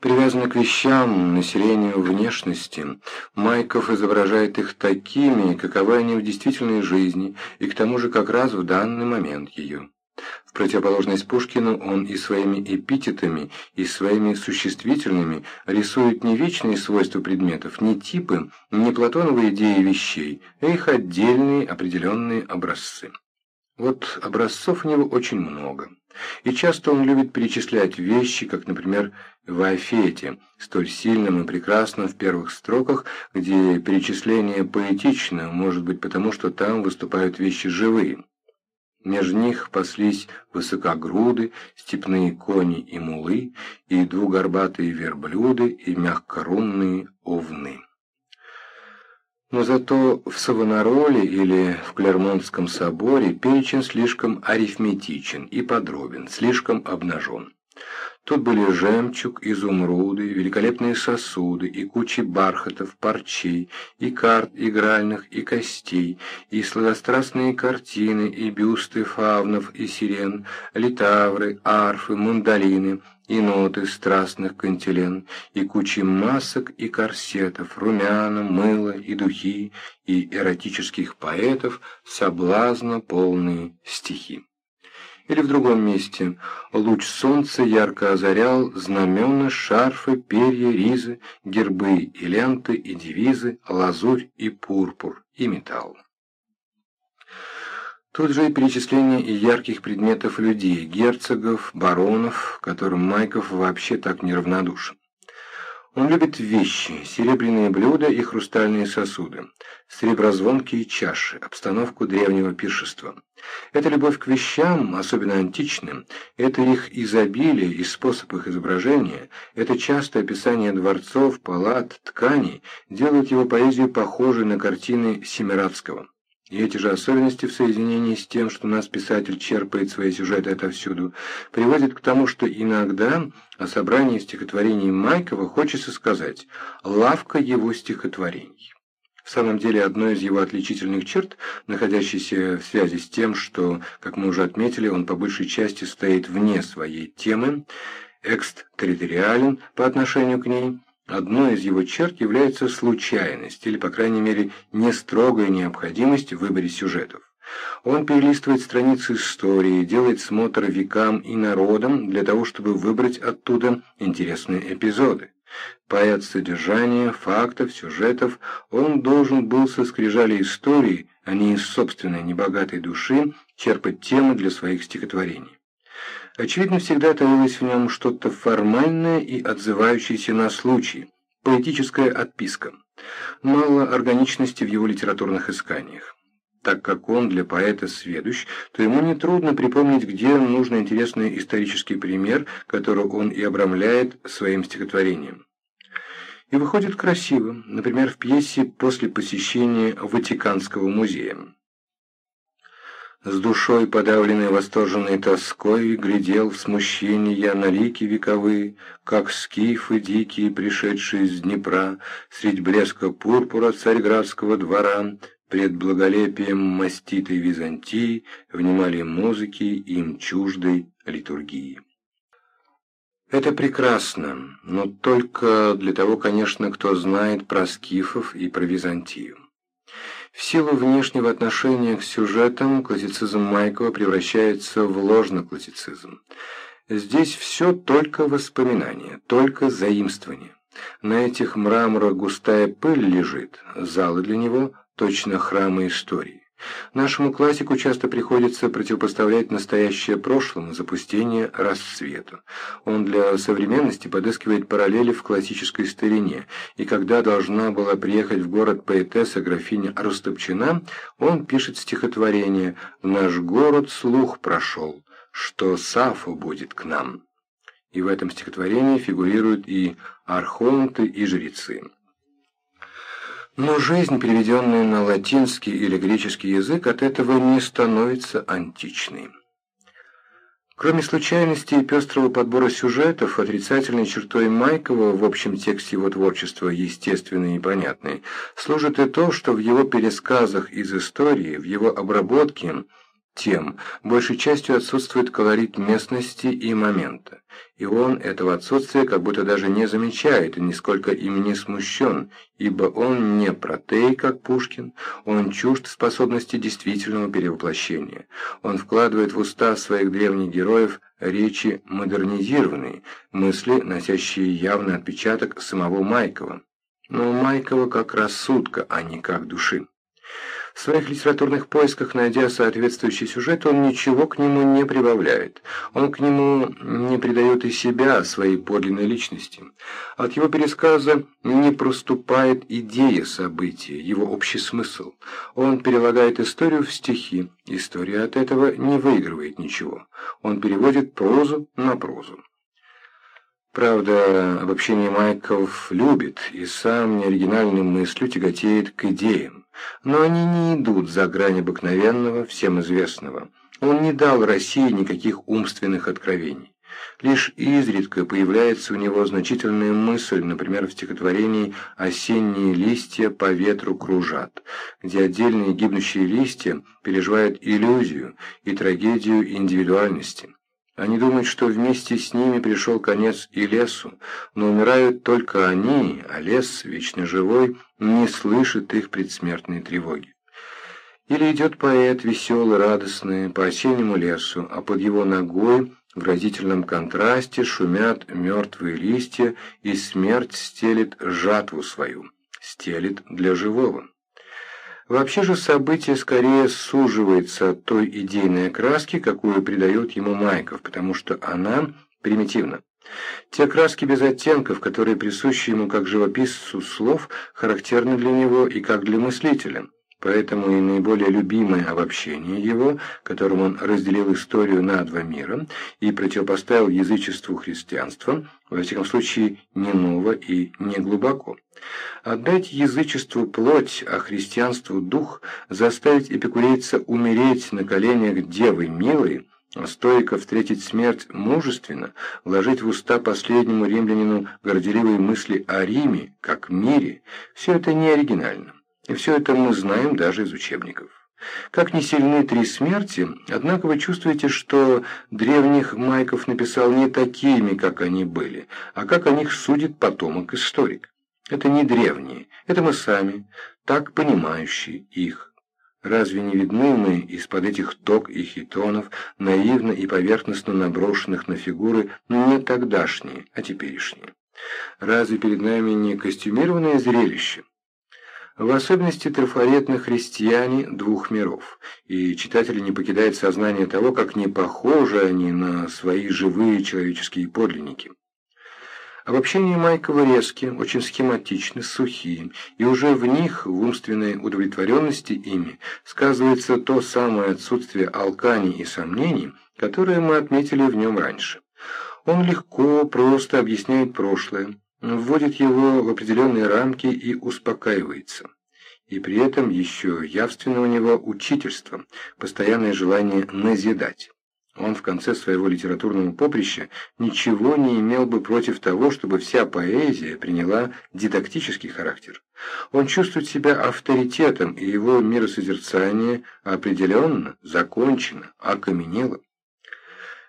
Привязанный к вещам, населению, внешности, Майков изображает их такими, каковы они в действительной жизни, и к тому же как раз в данный момент ее. В противоположность Пушкину он и своими эпитетами, и своими существительными рисует не вечные свойства предметов, не типы, не платоновые идеи вещей, а их отдельные определенные образцы. Вот образцов у него очень много. И часто он любит перечислять вещи, как, например, в Афете, столь сильным и прекрасным в первых строках, где перечисление поэтично, может быть потому, что там выступают вещи живые. Между них паслись высокогруды, степные кони и мулы, и двугорбатые верблюды, и мягкорунные овны. Но зато в Савонароле или в Клермонтском соборе перечень слишком арифметичен и подробен, слишком обнажен. Тут были жемчуг, изумруды, великолепные сосуды и кучи бархатов, парчей, и карт игральных, и костей, и сладострастные картины, и бюсты фавнов и сирен, литавры, арфы, мандолины, и ноты страстных кантилен, и кучи масок и корсетов, румяна, мыла и духи, и эротических поэтов, соблазна полные стихи. Или в другом месте луч солнца ярко озарял знамена, шарфы, перья, ризы, гербы и ленты, и девизы, лазурь и пурпур, и металл. Тут же и перечисление ярких предметов людей, герцогов, баронов, которым Майков вообще так неравнодушен. Он любит вещи, серебряные блюда и хрустальные сосуды, среброзвонкие чаши, обстановку древнего пиршества. Эта любовь к вещам, особенно античным, это их изобилие и способ их изображения, это частое описание дворцов, палат, тканей делают его поэзию похожей на картины Семирадского. И эти же особенности в соединении с тем, что нас писатель черпает свои сюжеты отовсюду, приводят к тому, что иногда о собрании стихотворений Майкова хочется сказать «лавка его стихотворений». В самом деле, одной из его отличительных черт, находящейся в связи с тем, что, как мы уже отметили, он по большей части стоит вне своей темы, экстерриториален по отношению к ней, Одной из его черт является случайность, или, по крайней мере, не строгая необходимость в выборе сюжетов. Он перелистывает страницы истории, делает смотр векам и народам для того, чтобы выбрать оттуда интересные эпизоды. Поэт содержания, фактов, сюжетов, он должен был со скрижали истории, а не из собственной небогатой души, черпать темы для своих стихотворений. Очевидно, всегда таилось в нем что-то формальное и отзывающееся на случай, поэтическая отписка. Мало органичности в его литературных исканиях. Так как он для поэта сведущ, то ему нетрудно припомнить, где нужно интересный исторический пример, который он и обрамляет своим стихотворением. И выходит красиво, например, в пьесе «После посещения Ватиканского музея». С душой, подавленной восторженной тоской, Глядел в смущении я на лики вековые, Как скифы дикие, пришедшие с Днепра, Средь блеска пурпура царьградского двора, Пред благолепием маститой Византии Внимали музыки им чуждой литургии. Это прекрасно, но только для того, конечно, кто знает про скифов и про Византию. В силу внешнего отношения к сюжетам классицизм Майкова превращается в ложноклассицизм. Здесь все только воспоминания, только заимствование. На этих мраморах густая пыль лежит, залы для него точно храмы истории. Нашему классику часто приходится противопоставлять настоящее прошлому, запустение расцвету. Он для современности подыскивает параллели в классической старине, и когда должна была приехать в город поэтесса графиня Растопчина, он пишет стихотворение «В наш город слух прошел, что Сафо будет к нам». И в этом стихотворении фигурируют и архонты, и жрецы. Но жизнь, переведенная на латинский или греческий язык, от этого не становится античной. Кроме случайности и пестрого подбора сюжетов, отрицательной чертой Майкова в общем тексте его творчества, естественной и понятной, служит и то, что в его пересказах из истории, в его обработке, тем, большей частью отсутствует колорит местности и момента. И он этого отсутствия как будто даже не замечает и нисколько им не смущен, ибо он не протей, как Пушкин, он чужд способности действительного перевоплощения. Он вкладывает в уста своих древних героев речи модернизированные, мысли, носящие явный отпечаток самого Майкова. Но Майкова как рассудка, а не как души. В своих литературных поисках, найдя соответствующий сюжет, он ничего к нему не прибавляет. Он к нему не придает и себя, своей подлинной личности. От его пересказа не проступает идея события, его общий смысл. Он перелагает историю в стихи. История от этого не выигрывает ничего. Он переводит прозу на прозу. Правда, обобщение Майков любит и сам неоригинальной мыслью тяготеет к идеям. Но они не идут за грань обыкновенного, всем известного. Он не дал России никаких умственных откровений. Лишь изредка появляется у него значительная мысль, например, в стихотворении «Осенние листья по ветру кружат», где отдельные гибнущие листья переживают иллюзию и трагедию индивидуальности. Они думают, что вместе с ними пришел конец и лесу, но умирают только они, а лес, вечно живой, не слышит их предсмертной тревоги. Или идет поэт, веселый, радостный, по осеннему лесу, а под его ногой в разительном контрасте шумят мертвые листья, и смерть стелит жатву свою, стелит для живого. Вообще же событие скорее суживается от той идейной окраски, какую придает ему Майков, потому что она примитивна. Те краски без оттенков, которые присущи ему как живописцу слов, характерны для него и как для мыслителя. Поэтому и наиболее любимое обобщение его, которым он разделил историю на два мира и противопоставил язычеству христианство, во всяком случае не ново и не глубоко. Отдать язычеству плоть, а христианству дух, заставить эпикурейца умереть на коленях Девы Милой, а стойко встретить смерть мужественно, вложить в уста последнему римлянину горделивые мысли о Риме, как мире, все это не оригинально. И все это мы знаем даже из учебников. Как не сильны три смерти, однако вы чувствуете, что древних Майков написал не такими, как они были, а как о них судит потомок-историк. Это не древние, это мы сами, так понимающие их. Разве не видны мы из-под этих ток и хитонов, наивно и поверхностно наброшенных на фигуры, не тогдашние, а теперешние? Разве перед нами не костюмированное зрелище? В особенности трафаретны христиане двух миров, и читатель не покидает сознание того, как не похожи они на свои живые человеческие подлинники. Обобщения Майкова резкие, очень схематичны, сухие, и уже в них, в умственной удовлетворенности ими, сказывается то самое отсутствие алканий и сомнений, которое мы отметили в нем раньше. Он легко, просто объясняет прошлое, вводит его в определенные рамки и успокаивается. И при этом еще явственно у него учительство, постоянное желание назидать. Он в конце своего литературного поприща ничего не имел бы против того, чтобы вся поэзия приняла дидактический характер. Он чувствует себя авторитетом, и его миросозерцание определенно, закончено, окаменело.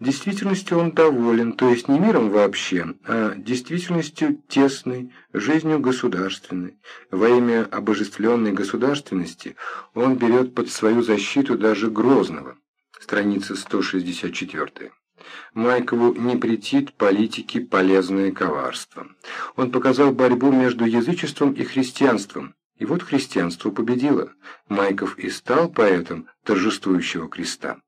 Действительностью он доволен, то есть не миром вообще, а действительностью тесной, жизнью государственной. Во имя обожествленной государственности он берет под свою защиту даже Грозного. Страница 164. Майкову не претит политики полезное коварство. Он показал борьбу между язычеством и христианством, и вот христианство победило. Майков и стал поэтом торжествующего креста.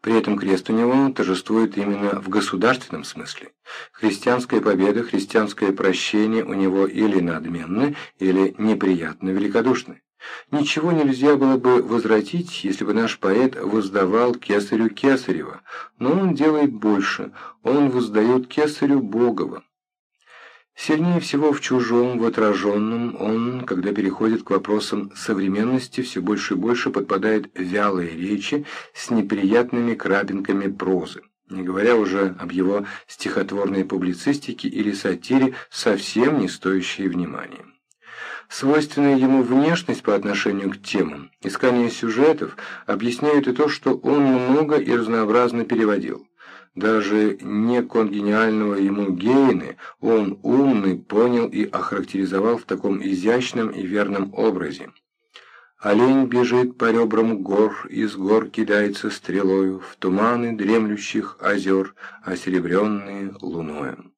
При этом крест у него торжествует именно в государственном смысле. Христианская победа, христианское прощение у него или надменны, или неприятно великодушны. Ничего нельзя было бы возвратить, если бы наш поэт воздавал кесарю Кесарева, но он делает больше, он воздает кесарю Богова. Сильнее всего в чужом, в отраженном он, когда переходит к вопросам современности, все больше и больше подпадает вялые речи с неприятными крапинками прозы, не говоря уже об его стихотворной публицистике или сатире, совсем не стоящей внимания. Свойственная ему внешность по отношению к темам, искание сюжетов объясняют и то, что он много и разнообразно переводил. Даже не конгениального ему Гейны он умный понял и охарактеризовал в таком изящном и верном образе. Олень бежит по ребрам гор, из гор кидается стрелою в туманы дремлющих озер, осеребренные луною.